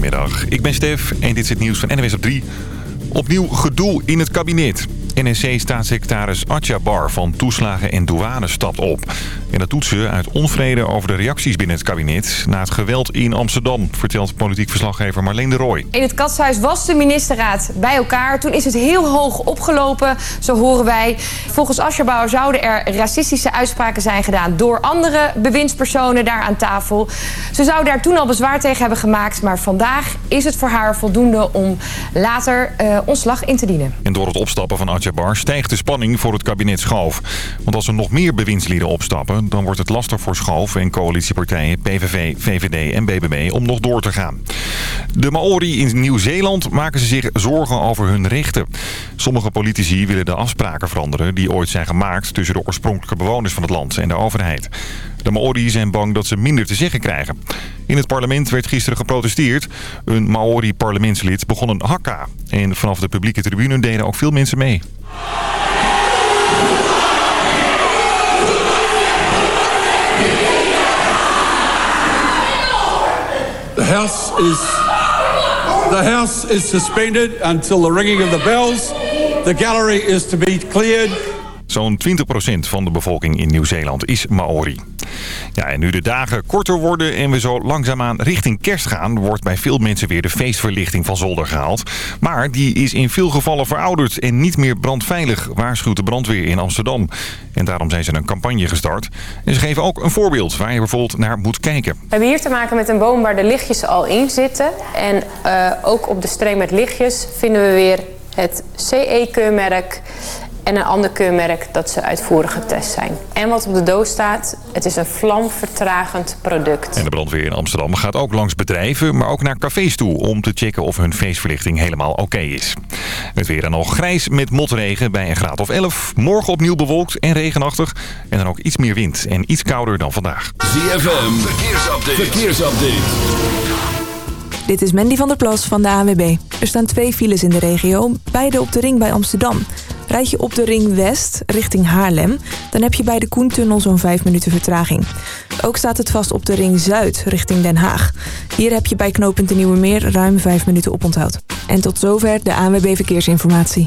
Goedemiddag, ik ben Stef en dit is het nieuws van NWS op 3. Opnieuw gedoe in het kabinet. NSC-staatssecretaris Atja Bar van Toeslagen en Douane stapt op. En dat doet ze uit onvrede over de reacties binnen het kabinet... na het geweld in Amsterdam, vertelt politiek verslaggever Marleen de Rooij. In het katshuis was de ministerraad bij elkaar. Toen is het heel hoog opgelopen, zo horen wij. Volgens Atja Bar zouden er racistische uitspraken zijn gedaan... door andere bewindspersonen daar aan tafel. Ze zou daar toen al bezwaar tegen hebben gemaakt... maar vandaag is het voor haar voldoende om later uh, ontslag in te dienen. En door het opstappen van Atja Stijgt de spanning voor het kabinet Schoof. Want als er nog meer bewindslieden opstappen... dan wordt het lastig voor Schoof en coalitiepartijen PVV, VVD en BBB om nog door te gaan. De Maori in Nieuw-Zeeland maken ze zich zorgen over hun rechten. Sommige politici willen de afspraken veranderen... die ooit zijn gemaakt tussen de oorspronkelijke bewoners van het land en de overheid. De Maori zijn bang dat ze minder te zeggen krijgen. In het parlement werd gisteren geprotesteerd. Een Maori-parlementslid begon een hakka. En vanaf de publieke tribune deden ook veel mensen mee. The house is the house is suspended until the ringing of the bells. The gallery is to be cleared. Zo'n 20% van de bevolking in Nieuw-Zeeland is Maori. Ja, en nu de dagen korter worden en we zo langzaamaan richting kerst gaan... wordt bij veel mensen weer de feestverlichting van zolder gehaald. Maar die is in veel gevallen verouderd en niet meer brandveilig... waarschuwt de brandweer in Amsterdam. En daarom zijn ze een campagne gestart. En ze geven ook een voorbeeld waar je bijvoorbeeld naar moet kijken. We hebben hier te maken met een boom waar de lichtjes al in zitten. En uh, ook op de streep met lichtjes vinden we weer het CE-keurmerk en een ander keurmerk dat ze uitvoerig getest zijn. En wat op de doos staat, het is een vlamvertragend product. En de brandweer in Amsterdam gaat ook langs bedrijven, maar ook naar cafés toe... om te checken of hun feestverlichting helemaal oké is. Het weer dan nog grijs met motregen bij een graad of 11. Morgen opnieuw bewolkt en regenachtig. En dan ook iets meer wind en iets kouder dan vandaag. ZFM, verkeersupdate. verkeersupdate. Dit is Mandy van der Plas van de ANWB. Er staan twee files in de regio, beide op de ring bij Amsterdam. Rijd je op de ring West richting Haarlem... dan heb je bij de Koentunnel zo'n 5 minuten vertraging. Ook staat het vast op de ring Zuid richting Den Haag. Hier heb je bij knooppunt de Nieuwe Meer ruim 5 minuten oponthoud. En tot zover de ANWB Verkeersinformatie.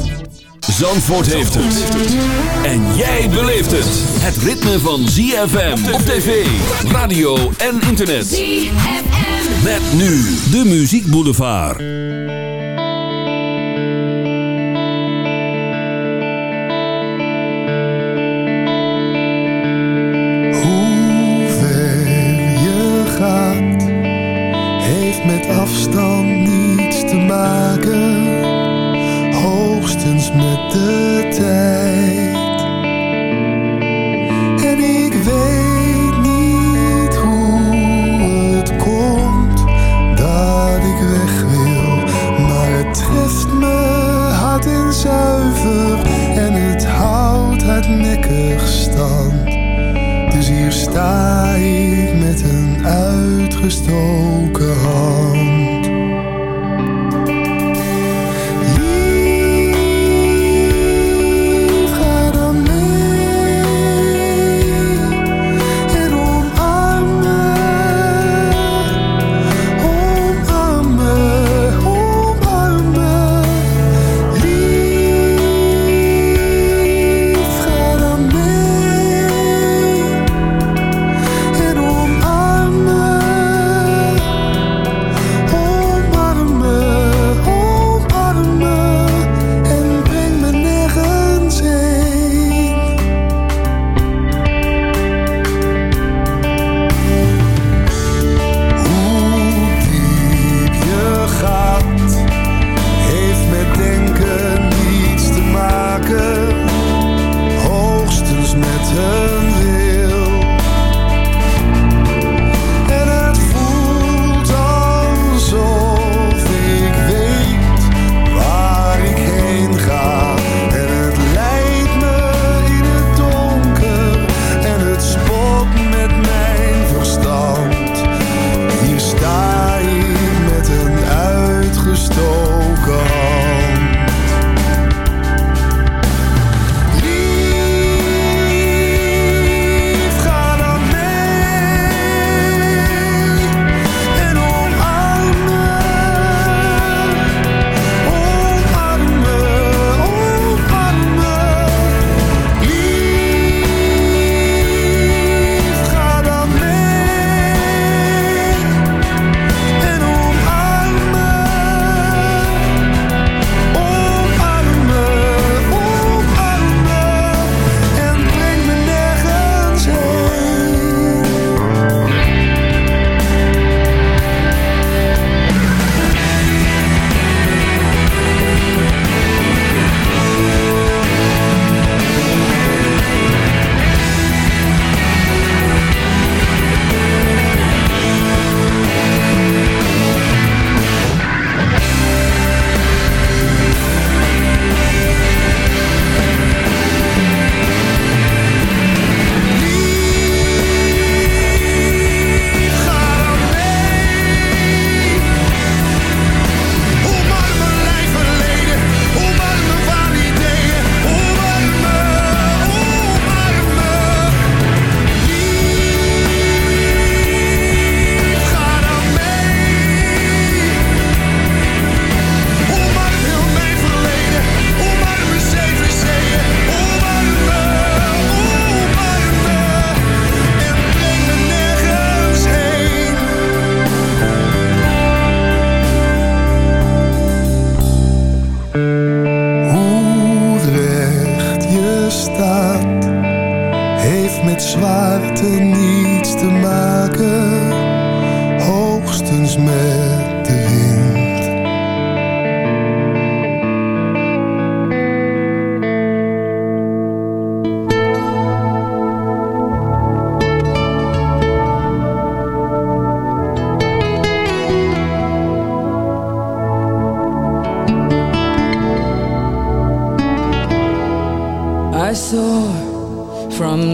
Zandvoort heeft het. En jij beleeft het. Het ritme van ZFM op tv, radio en internet. ZFM. Met nu de Muziek Boulevard. Hoe ver je gaat, heeft met afstand hoogstens met de tijd.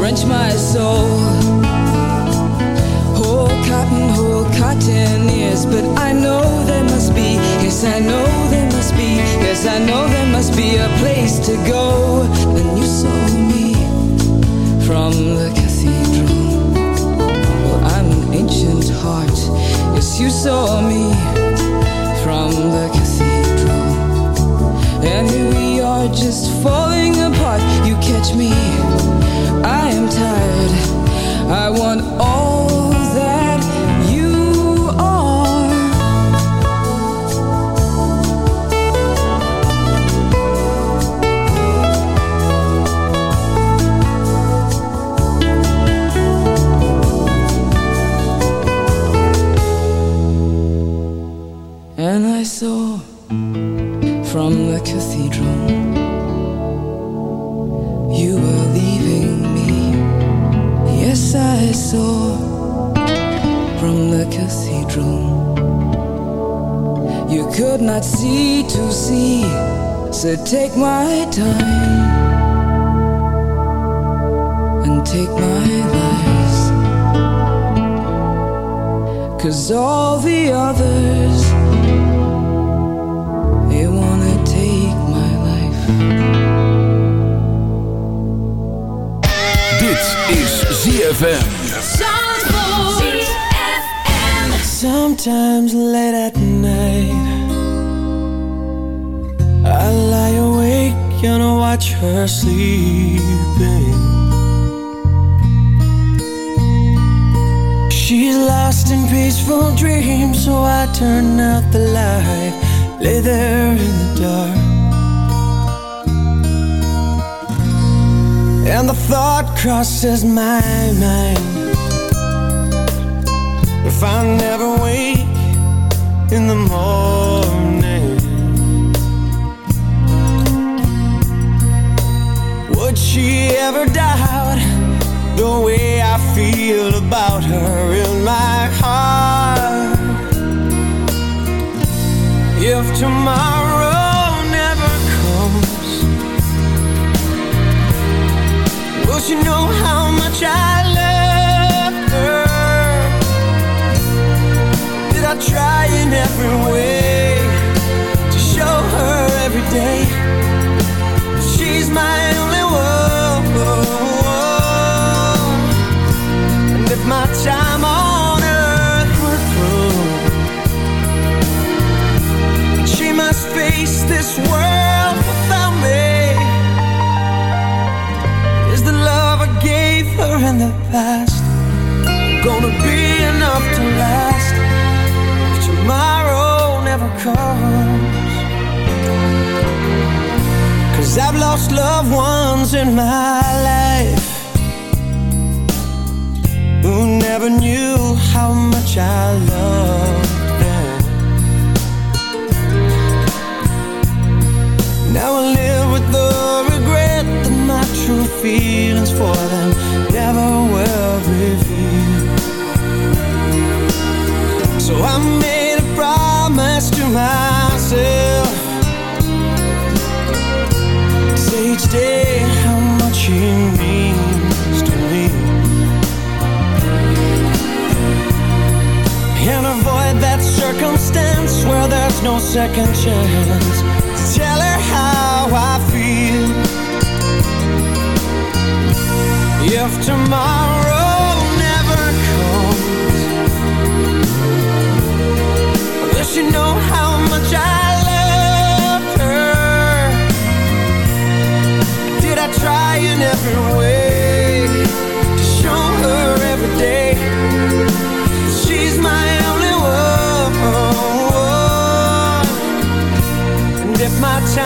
wrench my soul. Whole cotton, whole cotton ears, but I know there must be, yes, I know there must be, yes, I know there must be a place to go. Then you saw me from the cathedral. Well, I'm an ancient heart, yes, you saw me I am tired. I want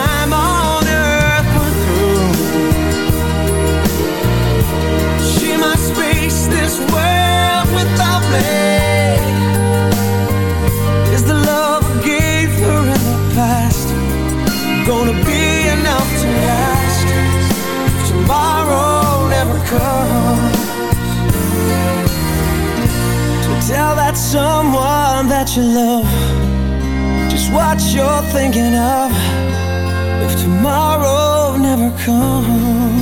time on earth went through. She must face this world without me. Is the love I gave her in the past Gonna be enough to last? If Tomorrow never comes. To tell that someone that you love Just what you're thinking of tomorrow never comes.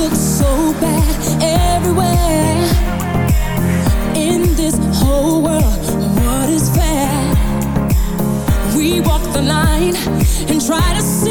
Looks so bad everywhere in this whole world. What is fair? We walk the line and try to see.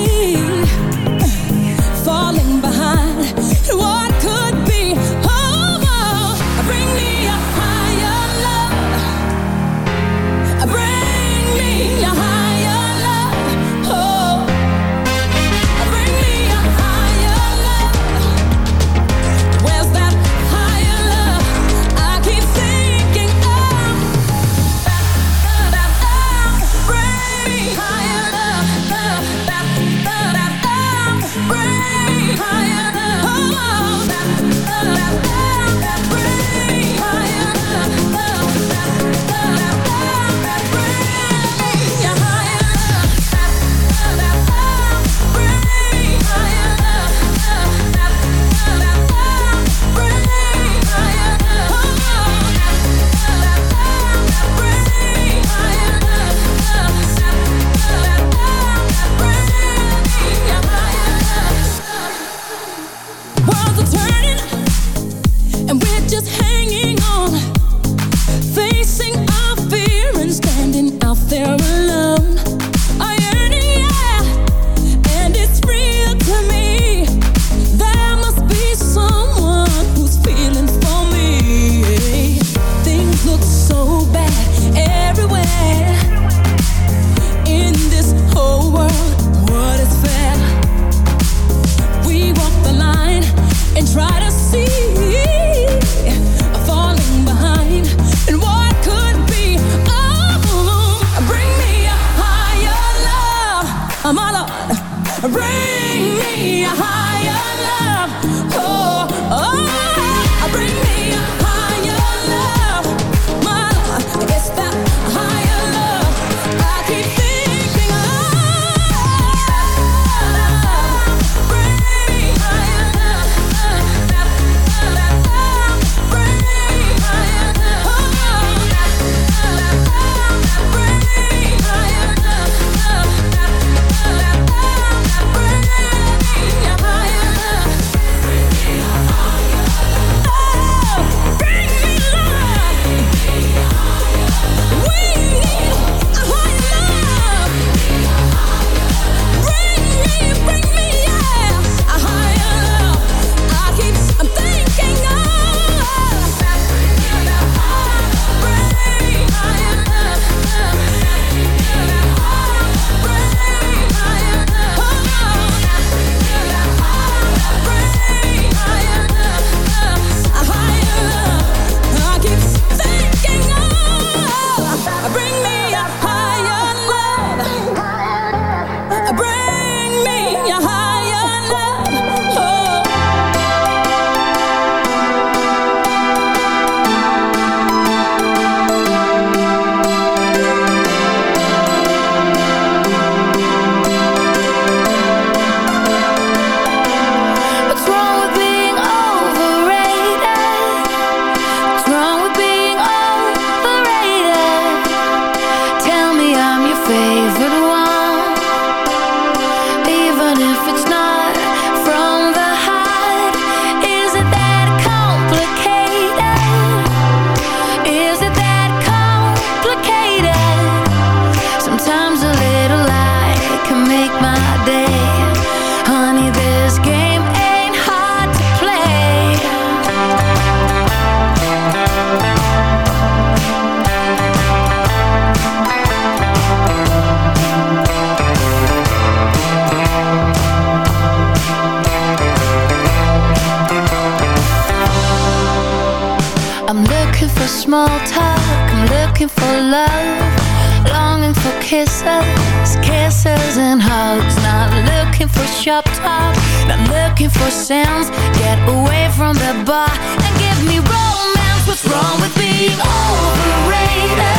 For sounds. Get away from the bar and give me romance. What's wrong with being overrated?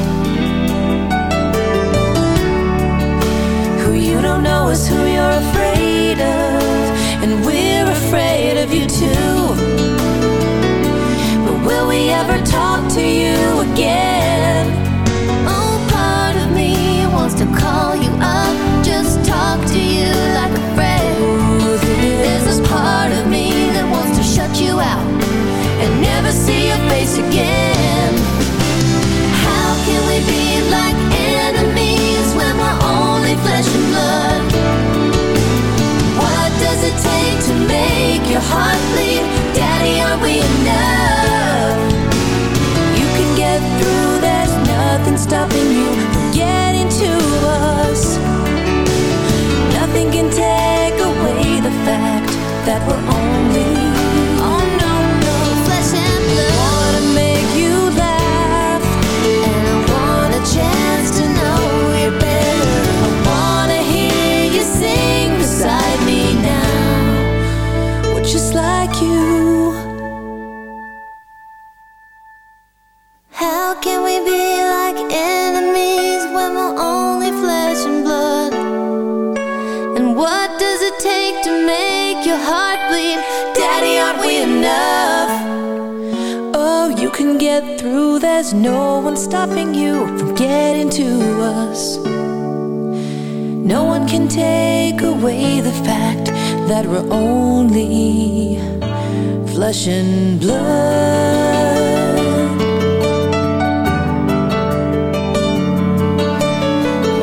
know is who you're afraid of And we're afraid of you too But will we ever talk to you? flesh and blood.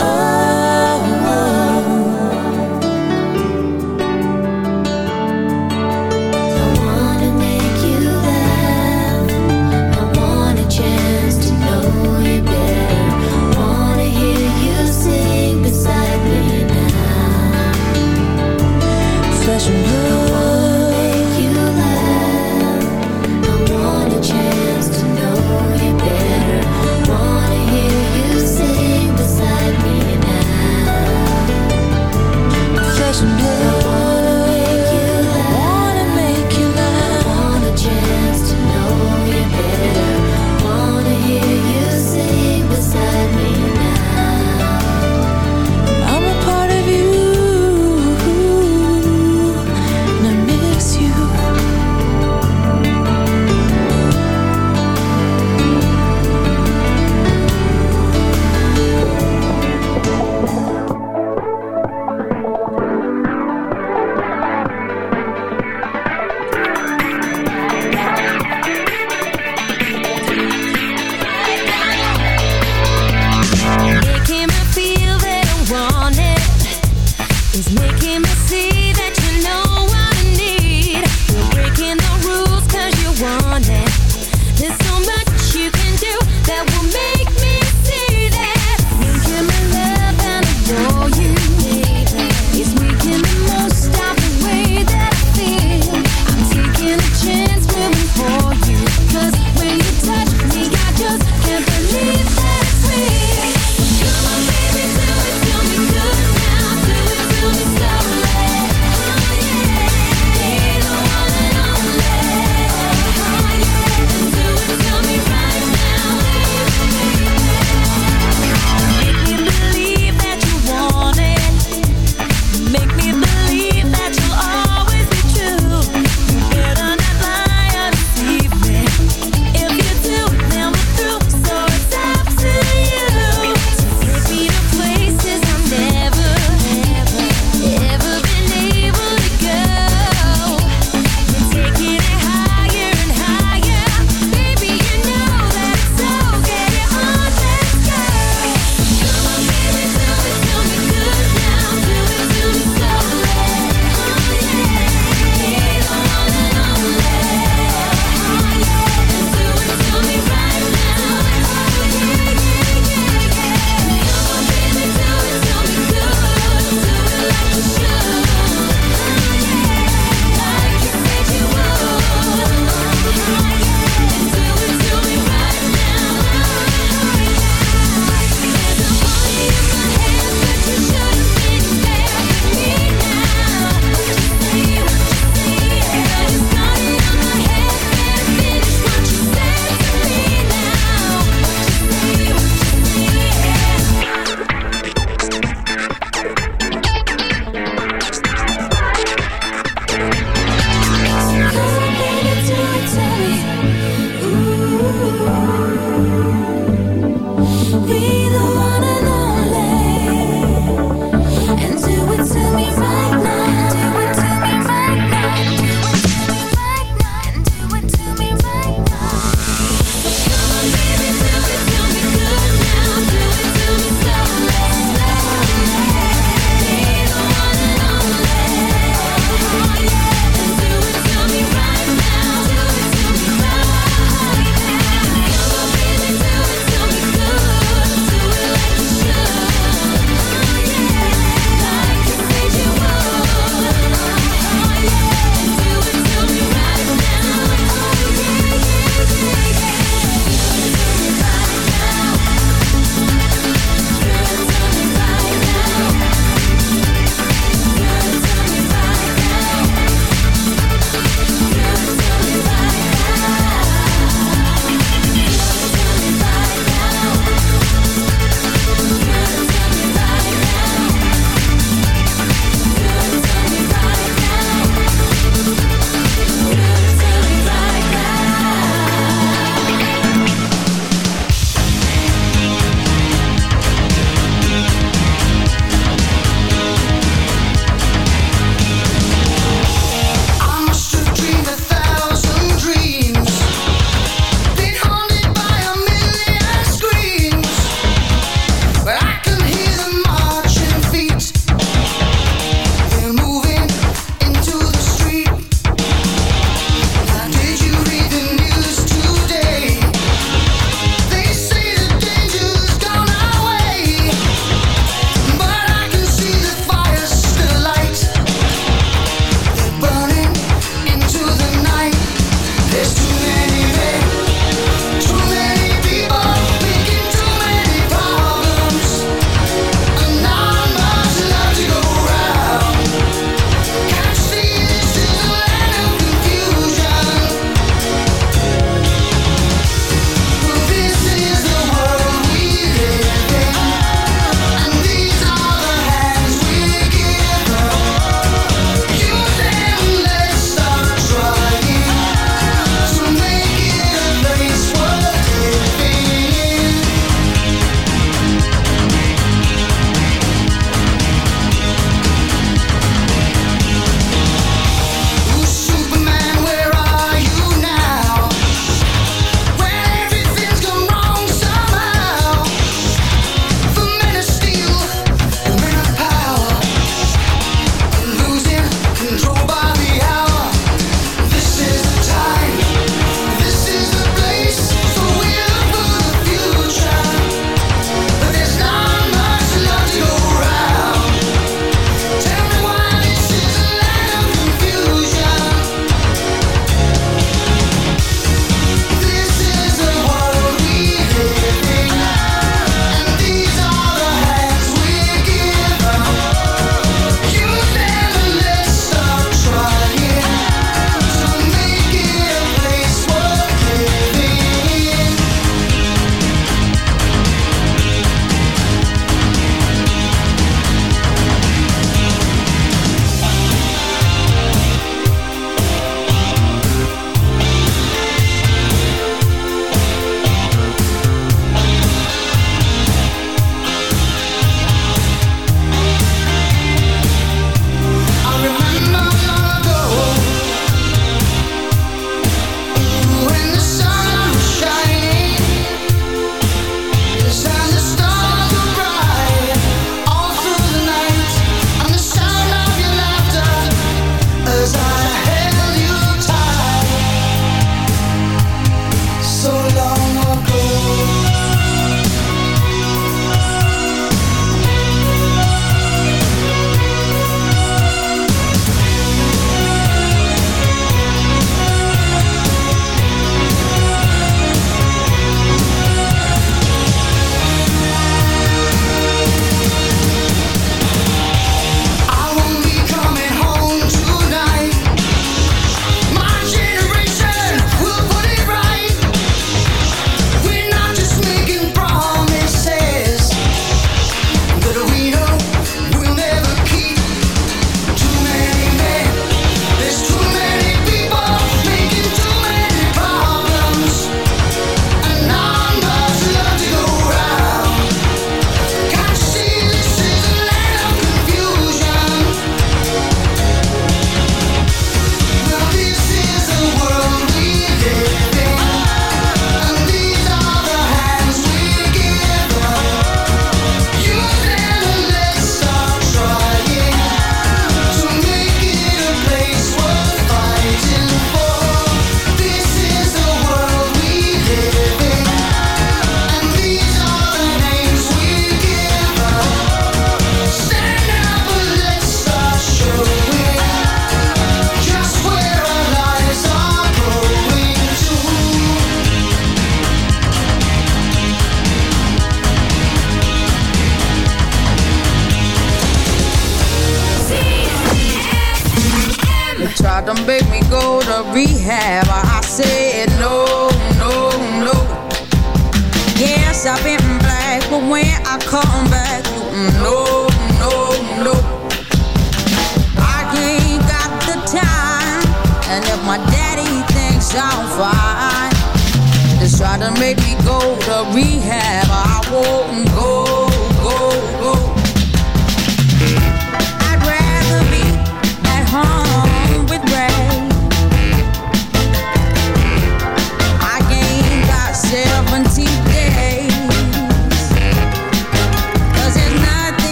Oh, oh. I wanna make you laugh. I want a chance to know you better. I wanna hear you sing beside me now. Flesh and blood.